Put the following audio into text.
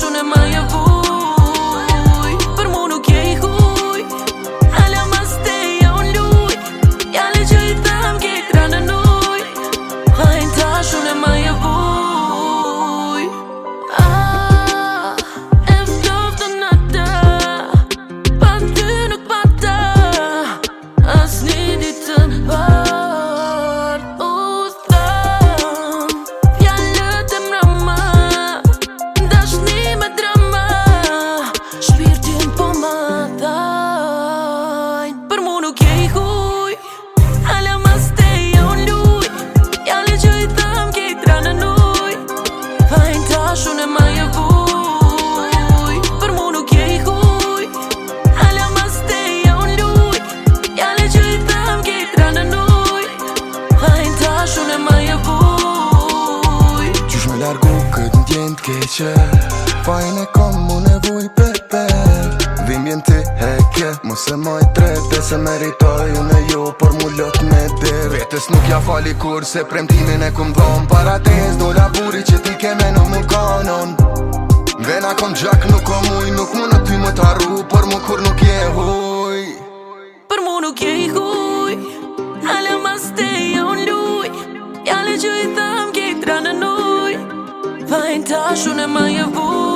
yo dashur e më e vuj Qysh me largu këtë në djenë të keqe e kom mu nevoj për për Vim jenë ti heke Mëse moj trete se meritoj unë e ju Por mu lot me dir Vetës nuk ja fali kur se premtimin e kum dhom Para do laburi që ti keme në mu kanon Vena kom gjak nuk o uj Nuk më në ty më taru Por mu kur nuk je që i tham kejtë në nuj Vajnë tashu në majë vuj